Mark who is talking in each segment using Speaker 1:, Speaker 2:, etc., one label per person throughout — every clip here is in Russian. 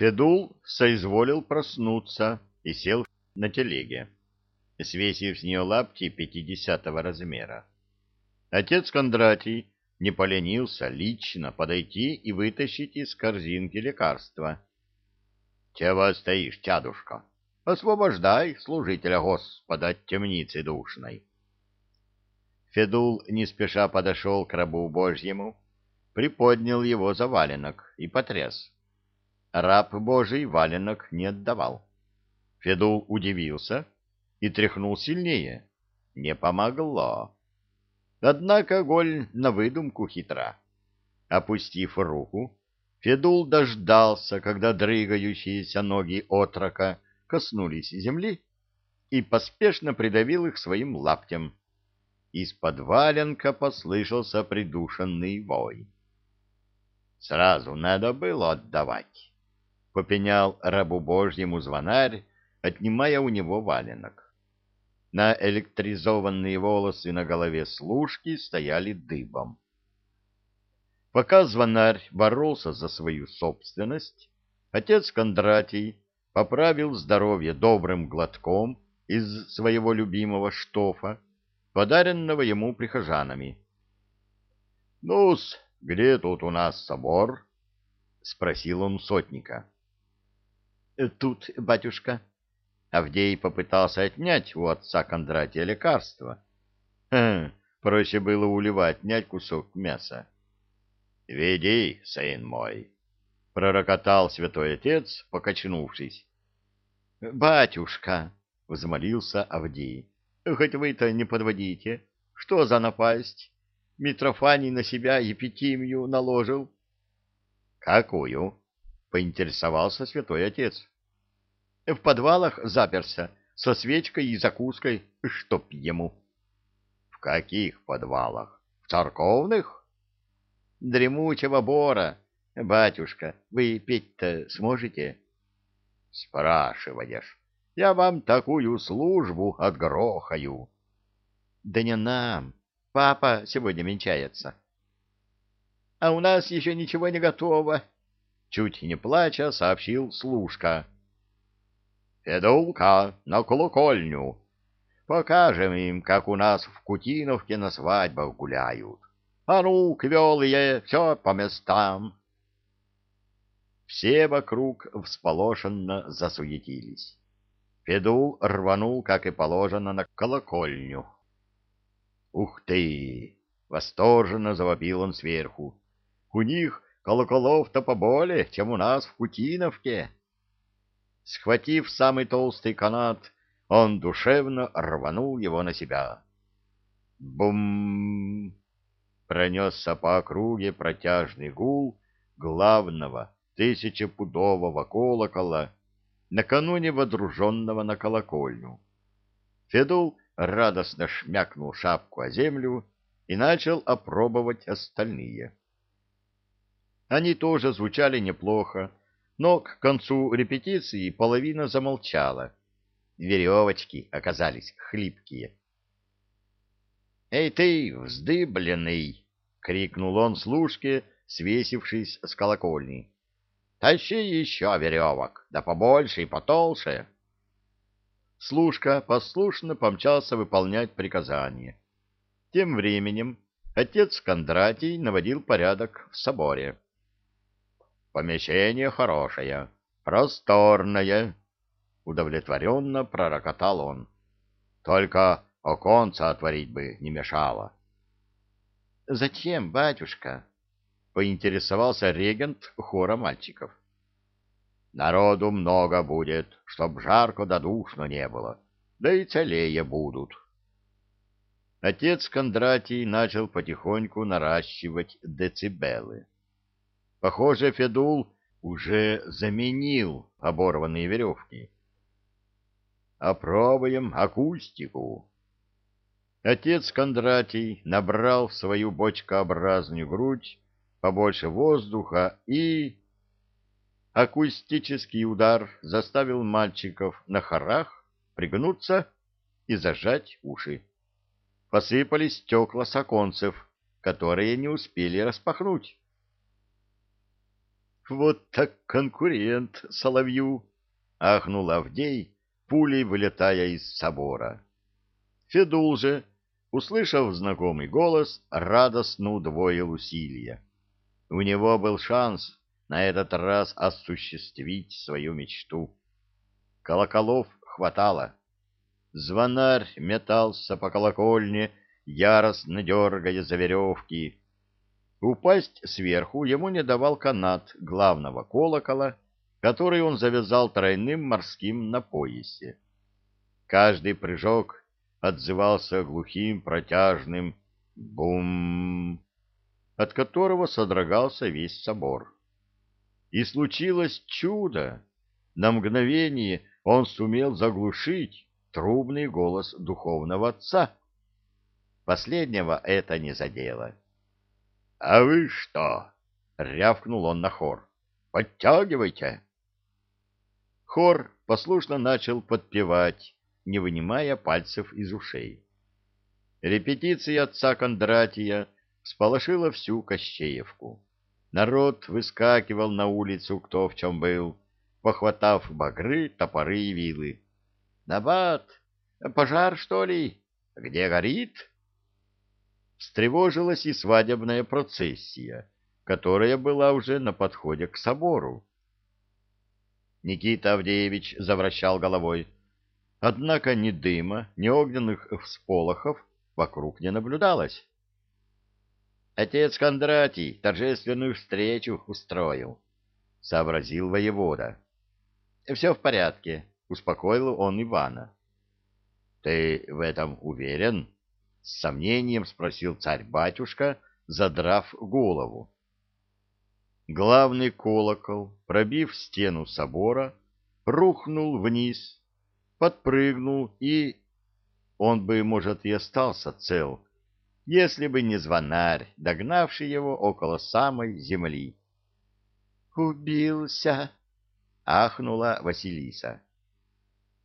Speaker 1: Федул соизволил проснуться и сел на телеге, свесив с нее лапти пятидесятого размера. Отец Кондратий не поленился лично подойти и вытащить из корзинки лекарства. — Чего стоишь, тядушка? Освобождай служителя Господа от темницы душной. Федул не спеша подошел к рабу Божьему, приподнял его за валенок и потряс. Раб Божий валенок не отдавал. Федул удивился и тряхнул сильнее. Не помогло. Однако голь на выдумку хитра. Опустив руку, Федул дождался, когда дрыгающиеся ноги отрока коснулись земли, и поспешно придавил их своим лаптем. Из-под валенка послышался придушенный вой. Сразу надо было отдавать. — попенял рабу Божьему звонарь, отнимая у него валенок. На электризованные волосы на голове служки стояли дыбом. Пока звонарь боролся за свою собственность, отец Кондратий поправил здоровье добрым глотком из своего любимого штофа, подаренного ему прихожанами. — Ну-с, где тут у нас собор? — спросил он сотника.
Speaker 2: Тут, батюшка. Авдей попытался отнять у отца Кондратия лекарство.
Speaker 1: Хм, проще было уливать, отнять кусок мяса. — Веди, сын мой, — пророкотал святой отец, покачнувшись.
Speaker 2: — Батюшка, — взмолился Авдей, — хоть вы-то не подводите. Что за напасть? Митрофаний на себя епитимию наложил.
Speaker 1: — Какую? — поинтересовался святой отец.
Speaker 2: — В подвалах заперся, со свечкой и закуской, чтоб ему.
Speaker 1: — В каких подвалах? В церковных?
Speaker 2: — Дремучего бора. Батюшка, вы петь-то сможете?
Speaker 1: — Спрашиваешь. Я вам такую службу отгрохаю.
Speaker 2: — Да не нам. Папа сегодня менчается. — А у нас еще ничего не готово,
Speaker 1: чуть не плача, сообщил служка. «Федулка, на колокольню! Покажем им, как у нас в Кутиновке на свадьбах гуляют. А ну, квелые, все по местам!» Все вокруг всполошенно засуетились. Федул рванул, как и положено, на колокольню. «Ух ты!» — восторженно завопил он сверху. «У них Колоколов-то поболее, чем у нас в Кутиновке. Схватив самый толстый канат, он душевно рванул его на себя. Бум! Пронесся по округе протяжный гул главного тысячепудового колокола, накануне водруженного на колокольню. Федул радостно шмякнул шапку о землю и начал опробовать остальные. Они тоже звучали неплохо, но к концу репетиции половина замолчала. Веревочки оказались хлипкие. «Эй ты, вздыбленный!» — крикнул он служке, свесившись с колокольни. «Тащи еще веревок, да побольше и потолще!» Служка послушно помчался выполнять приказание. Тем временем отец Кондратий наводил порядок в соборе. Помещение хорошее, просторное, — удовлетворенно пророкотал он. Только оконца отворить бы не мешало.
Speaker 2: — Зачем, батюшка? — поинтересовался регент хора мальчиков.
Speaker 1: — Народу много будет, чтоб жарко да душно не было, да и целее будут. Отец Кондратий начал потихоньку наращивать децибелы. Похоже, Федул уже заменил оборванные веревки. Опробуем акустику. Отец Кондратий набрал в свою бочкообразную грудь побольше воздуха и... Акустический удар заставил мальчиков на хорах пригнуться и зажать уши. Посыпались стекла с которые не успели распахнуть.
Speaker 2: Вот так конкурент Соловью! — ахнул Авдей, пулей вылетая из собора. Федул же, услышав знакомый голос, радостно удвоил усилия. У него был шанс на этот раз осуществить свою мечту. Колоколов хватало. Звонарь метался по колокольне, яростно дергая за веревки. Упасть сверху ему не давал канат главного колокола, который он завязал тройным морским на поясе. Каждый прыжок отзывался глухим протяжным «бум», от которого содрогался весь собор. И случилось чудо. На мгновение он сумел заглушить трубный голос духовного отца. Последнего это не задело. — А вы что? — рявкнул он на хор. — Подтягивайте. Хор послушно начал подпевать, не вынимая пальцев из ушей. Репетиция отца Кондратия всполошила всю Кощеевку. Народ выскакивал на улицу кто в чем был, похватав багры, топоры и вилы. «Набат! Пожар, что ли? Где горит?» Встревожилась и свадебная процессия, которая была уже на подходе к собору. Никита Авдеевич завращал головой. Однако ни дыма, ни огненных всполохов вокруг не наблюдалось. Отец Кондратий торжественную встречу устроил, — сообразил воевода. — Все в порядке, — успокоил он Ивана. — Ты в этом уверен? — с сомнением спросил царь-батюшка, задрав голову. Главный колокол, пробив стену собора, рухнул вниз, подпрыгнул и... Он бы, может, и остался цел, если бы не звонарь, догнавший его около самой земли. «Убился!» — ахнула Василиса.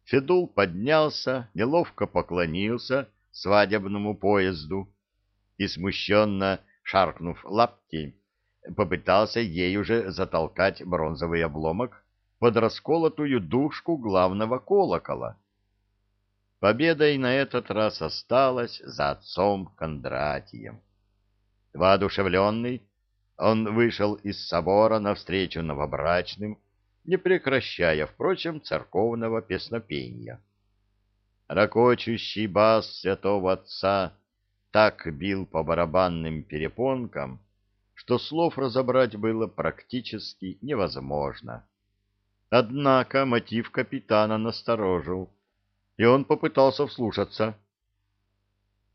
Speaker 2: Федул поднялся, неловко поклонился свадебному поезду и, смущенно шаркнув лапти, попытался ей уже затолкать бронзовый обломок под расколотую дужку главного колокола. Победа и на этот раз осталась за отцом Кондратием. Воодушевленный, он вышел из собора навстречу новобрачным, не прекращая, впрочем, церковного песнопения. Рокочущий бас святого отца так бил по барабанным перепонкам, что слов разобрать было практически невозможно. Однако мотив капитана насторожил, и он попытался вслушаться.